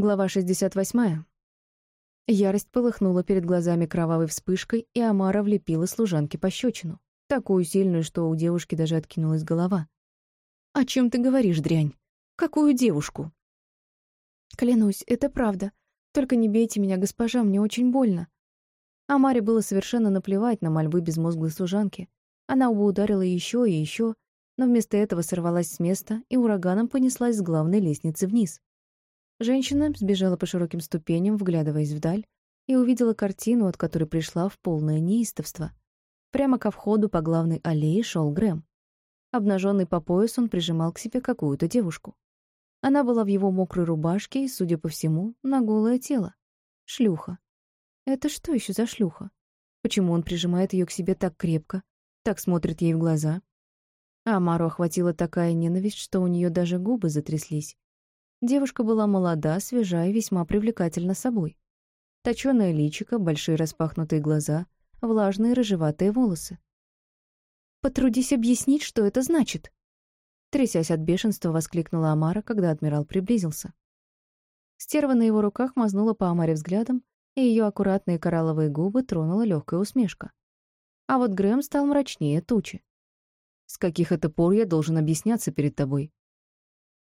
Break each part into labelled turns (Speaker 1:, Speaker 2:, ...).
Speaker 1: Глава 68. Ярость полыхнула перед глазами кровавой вспышкой, и Амара влепила служанке пощечину. Такую сильную, что у девушки даже откинулась голова. «О чем ты говоришь, дрянь? Какую девушку?» «Клянусь, это правда. Только не бейте меня, госпожа, мне очень больно». Амаре было совершенно наплевать на мольбы безмозглой служанки. Она бы ударила еще и еще, но вместо этого сорвалась с места и ураганом понеслась с главной лестницы вниз. Женщина сбежала по широким ступеням, вглядываясь вдаль, и увидела картину, от которой пришла в полное неистовство. Прямо ко входу по главной аллее шел Грэм. Обнаженный по пояс он прижимал к себе какую-то девушку. Она была в его мокрой рубашке и, судя по всему, на голое тело. Шлюха. Это что еще за шлюха? Почему он прижимает ее к себе так крепко, так смотрит ей в глаза? А Амару охватила такая ненависть, что у нее даже губы затряслись, Девушка была молода, свежа и весьма привлекательна собой. Точёное личико, большие распахнутые глаза, влажные рыжеватые волосы. «Потрудись объяснить, что это значит!» Трясясь от бешенства, воскликнула Амара, когда адмирал приблизился. Стерва на его руках мазнула по Амаре взглядом, и ее аккуратные коралловые губы тронула легкая усмешка. А вот Грэм стал мрачнее тучи. «С каких это пор я должен объясняться перед тобой?»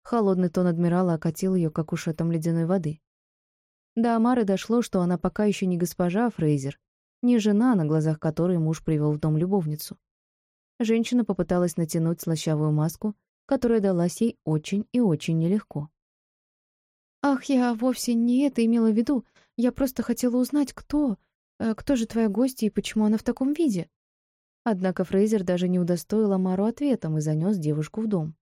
Speaker 1: Холодный тон адмирала окатил ее, как ушатом ледяной воды. До Амары дошло, что она пока еще не госпожа Фрейзер, не жена, на глазах которой муж привел в дом любовницу. Женщина попыталась натянуть слащавую маску, которая далась ей очень и очень нелегко. «Ах, я вовсе не это имела в виду. Я просто хотела узнать, кто... Э, кто же твоя гостья и почему она в таком виде?» Однако Фрейзер даже не удостоил Амару ответом и занес девушку в дом.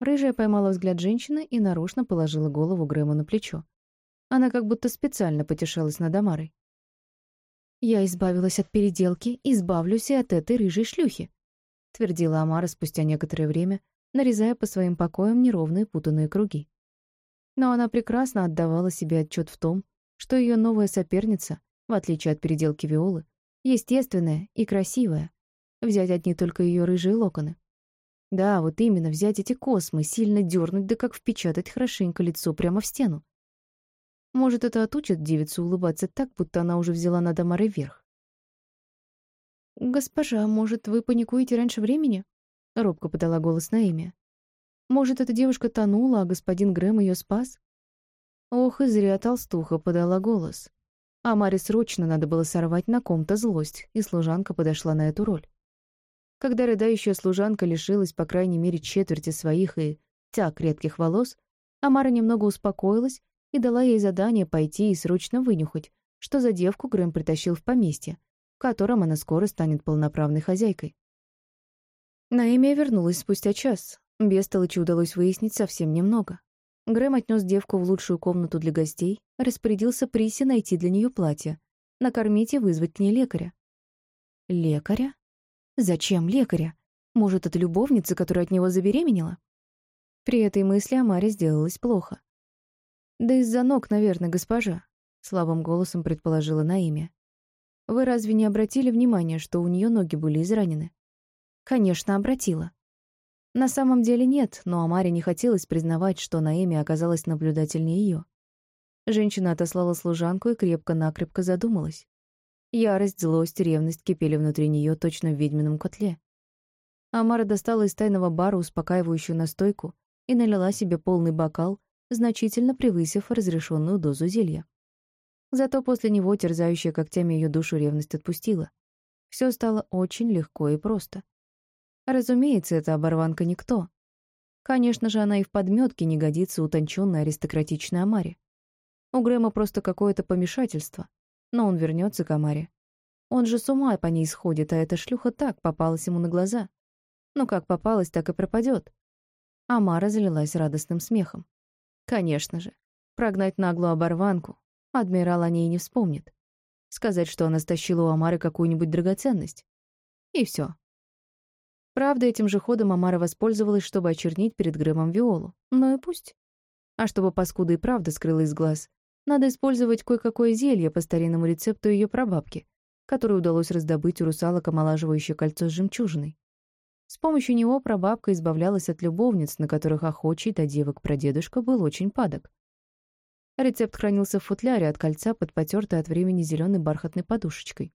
Speaker 1: Рыжая поймала взгляд женщины и нарочно положила голову Грэму на плечо. Она как будто специально потешалась над Амарой. «Я избавилась от переделки, избавлюсь и от этой рыжей шлюхи», твердила Амара спустя некоторое время, нарезая по своим покоям неровные путанные круги. Но она прекрасно отдавала себе отчет в том, что ее новая соперница, в отличие от переделки Виолы, естественная и красивая. Взять одни только ее рыжие локоны. Да, вот именно, взять эти космы, сильно дернуть, да как впечатать хорошенько лицо прямо в стену. Может, это отучит девицу улыбаться так, будто она уже взяла над Амарой верх. «Госпожа, может, вы паникуете раньше времени?» — робко подала голос Наэми. «Может, эта девушка тонула, а господин Грэм ее спас?» Ох, и зря толстуха подала голос. А Маре срочно надо было сорвать на ком-то злость, и служанка подошла на эту роль. Когда рыдающая служанка лишилась по крайней мере четверти своих и тяг редких волос, Амара немного успокоилась и дала ей задание пойти и срочно вынюхать, что за девку Грэм притащил в поместье, в котором она скоро станет полноправной хозяйкой. Наэмия вернулась спустя час. Бестолычи удалось выяснить совсем немного. Грэм отнес девку в лучшую комнату для гостей, распорядился Присе найти для нее платье, накормить и вызвать к ней лекаря. Лекаря? Зачем лекаря? Может, это любовница, которая от него забеременела? При этой мысли Амаре сделалось плохо. «Да из-за ног, наверное, госпожа», — слабым голосом предположила Наимя. «Вы разве не обратили внимания, что у нее ноги были изранены?» «Конечно, обратила». На самом деле нет, но Амаре не хотелось признавать, что Наэми оказалась наблюдательнее ее. Женщина отослала служанку и крепко-накрепко задумалась. Ярость, злость, ревность кипели внутри нее точно в ведьмином котле. Амара достала из тайного бара успокаивающую настойку и налила себе полный бокал, значительно превысив разрешенную дозу зелья. Зато после него терзающая когтями ее душу ревность отпустила. Все стало очень легко и просто. Разумеется, эта оборванка никто. Конечно же, она и в подметке не годится утонченной аристократичной Амаре. У Грэма просто какое-то помешательство. Но он вернется к Амаре. Он же с ума по ней сходит, а эта шлюха так попалась ему на глаза. Ну как попалась, так и пропадет. Амара залилась радостным смехом. Конечно же. Прогнать наглую оборванку. Адмирал о ней не вспомнит. Сказать, что она стащила у Амары какую-нибудь драгоценность. И все. Правда, этим же ходом Амара воспользовалась, чтобы очернить перед Грэмом Виолу. Ну и пусть. А чтобы паскуда и правда скрыла из глаз, надо использовать кое-какое зелье по старинному рецепту ее прабабки, которое удалось раздобыть у русалок омолаживающее кольцо с жемчужиной. С помощью него прабабка избавлялась от любовниц, на которых охочий до девок прадедушка был очень падок. Рецепт хранился в футляре от кольца под потертой от времени зеленой бархатной подушечкой.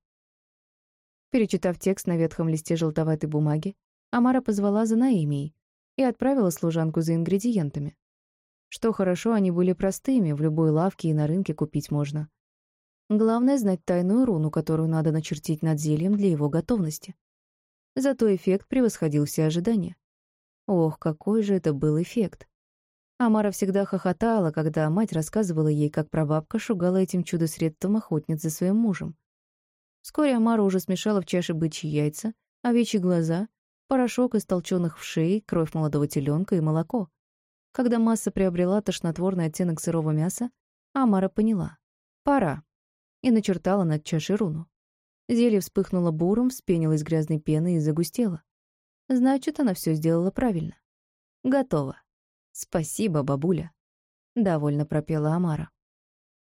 Speaker 1: Перечитав текст на ветхом листе желтоватой бумаги, Амара позвала за Наимией и отправила служанку за ингредиентами. Что хорошо, они были простыми, в любой лавке и на рынке купить можно. Главное — знать тайную руну, которую надо начертить над зельем для его готовности. Зато эффект превосходил все ожидания. Ох, какой же это был эффект! Амара всегда хохотала, когда мать рассказывала ей, как прабабка шугала этим чудо-средством охотниц за своим мужем. Вскоре Амара уже смешала в чаше бычьи яйца, овечьи глаза, порошок из толченых вшей, кровь молодого теленка и молоко. Когда масса приобрела тошнотворный оттенок сырого мяса, Амара поняла — пора, и начертала над чашей руну. Зелье вспыхнуло буром, вспенилось грязной пеной и загустело. Значит, она все сделала правильно. Готово. Спасибо, бабуля. Довольно пропела Амара.